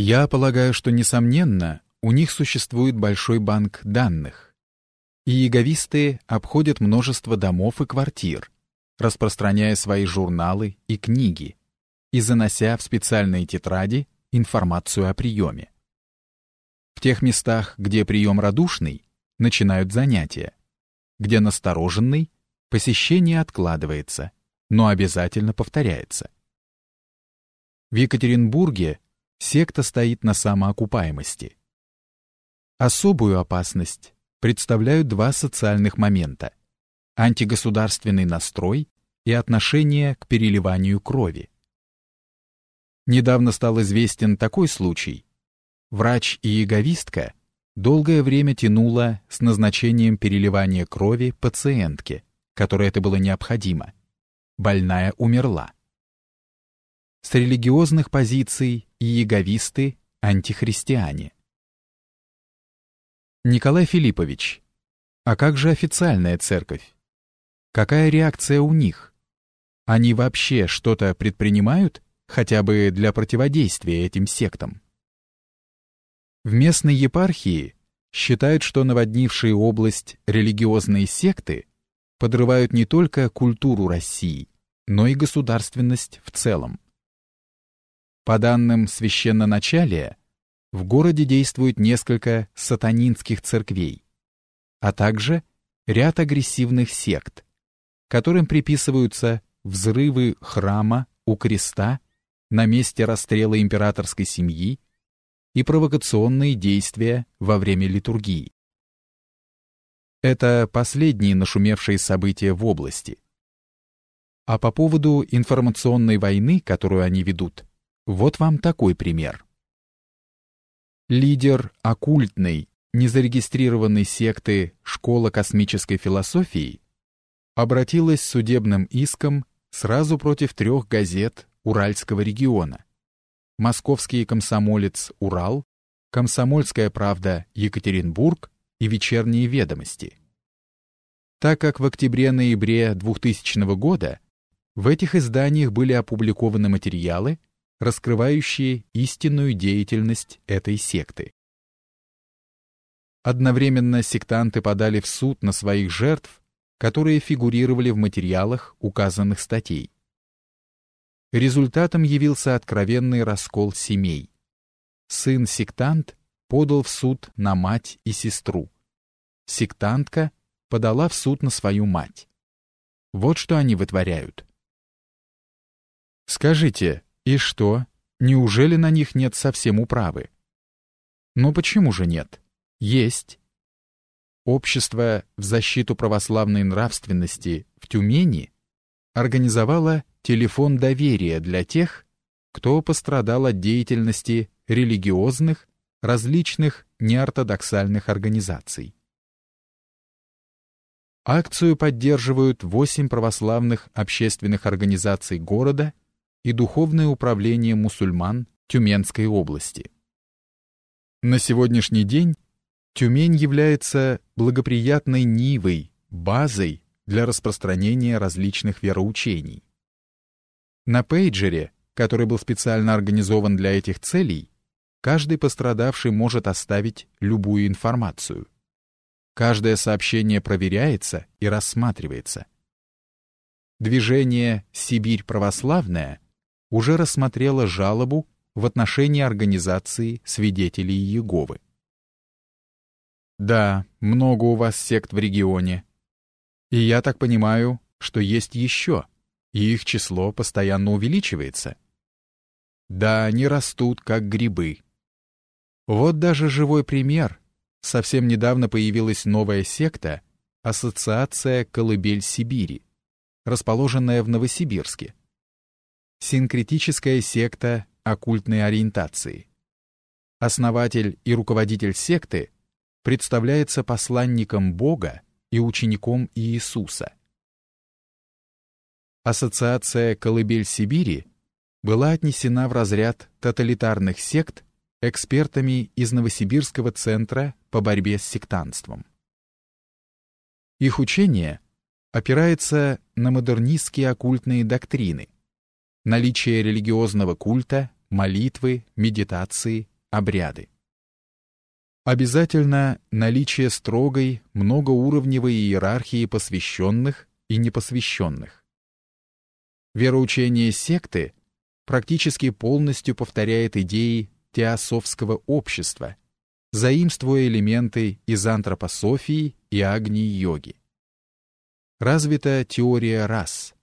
Я полагаю, что, несомненно, у них существует большой банк данных. И яговисты обходят множество домов и квартир, распространяя свои журналы и книги и занося в специальные тетради информацию о приеме. В тех местах, где прием радушный, начинают занятия, где настороженный, посещение откладывается, но обязательно повторяется. В Екатеринбурге секта стоит на самоокупаемости. Особую опасность представляют два социальных момента – антигосударственный настрой и отношение к переливанию крови. Недавно стал известен такой случай. Врач и яговистка долгое время тянула с назначением переливания крови пациентке, которой это было необходимо. Больная умерла. С религиозных позиций и яговисты – антихристиане. Николай Филиппович, а как же официальная церковь? Какая реакция у них? Они вообще что-то предпринимают хотя бы для противодействия этим сектам. В местной епархии считают, что наводнившие область религиозные секты подрывают не только культуру России, но и государственность в целом. По данным священноначалия, в городе действует несколько сатанинских церквей, а также ряд агрессивных сект, которым приписываются взрывы храма у креста на месте расстрела императорской семьи и провокационные действия во время литургии. Это последние нашумевшие события в области. А по поводу информационной войны, которую они ведут, вот вам такой пример. Лидер оккультной, незарегистрированной секты «Школа космической философии» обратилась с судебным иском сразу против трех газет Уральского региона. Московский комсомолец «Урал», Комсомольская правда Екатеринбург и Вечерние ведомости. Так как в октябре-ноябре 2000 года в этих изданиях были опубликованы материалы, раскрывающие истинную деятельность этой секты. Одновременно сектанты подали в суд на своих жертв, которые фигурировали в материалах указанных статей. Результатом явился откровенный раскол семей. Сын-сектант подал в суд на мать и сестру. Сектантка подала в суд на свою мать. Вот что они вытворяют. Скажите, и что? Неужели на них нет совсем управы? Но почему же нет? Есть. Общество в защиту православной нравственности в Тюмени организовало телефон доверия для тех, кто пострадал от деятельности религиозных, различных неортодоксальных организаций. Акцию поддерживают восемь православных общественных организаций города и Духовное управление мусульман Тюменской области. На сегодняшний день Тюмень является благоприятной нивой, базой для распространения различных вероучений. На пейджере, который был специально организован для этих целей, каждый пострадавший может оставить любую информацию. Каждое сообщение проверяется и рассматривается. Движение «Сибирь православная» уже рассмотрело жалобу в отношении организации свидетелей Иеговы. Да, много у вас сект в регионе. И я так понимаю, что есть еще и их число постоянно увеличивается. Да, они растут, как грибы. Вот даже живой пример. Совсем недавно появилась новая секта Ассоциация «Колыбель Сибири», расположенная в Новосибирске. Синкретическая секта оккультной ориентации. Основатель и руководитель секты представляется посланником Бога и учеником Иисуса. Ассоциация «Колыбель Сибири» была отнесена в разряд тоталитарных сект экспертами из Новосибирского центра по борьбе с сектантством. Их учение опирается на модернистские оккультные доктрины, наличие религиозного культа молитвы, медитации, обряды. Обязательно наличие строгой, многоуровневой иерархии посвященных и непосвященных. Вероучение секты практически полностью повторяет идеи теософского общества, заимствуя элементы из антропософии и агни-йоги. Развита теория рас,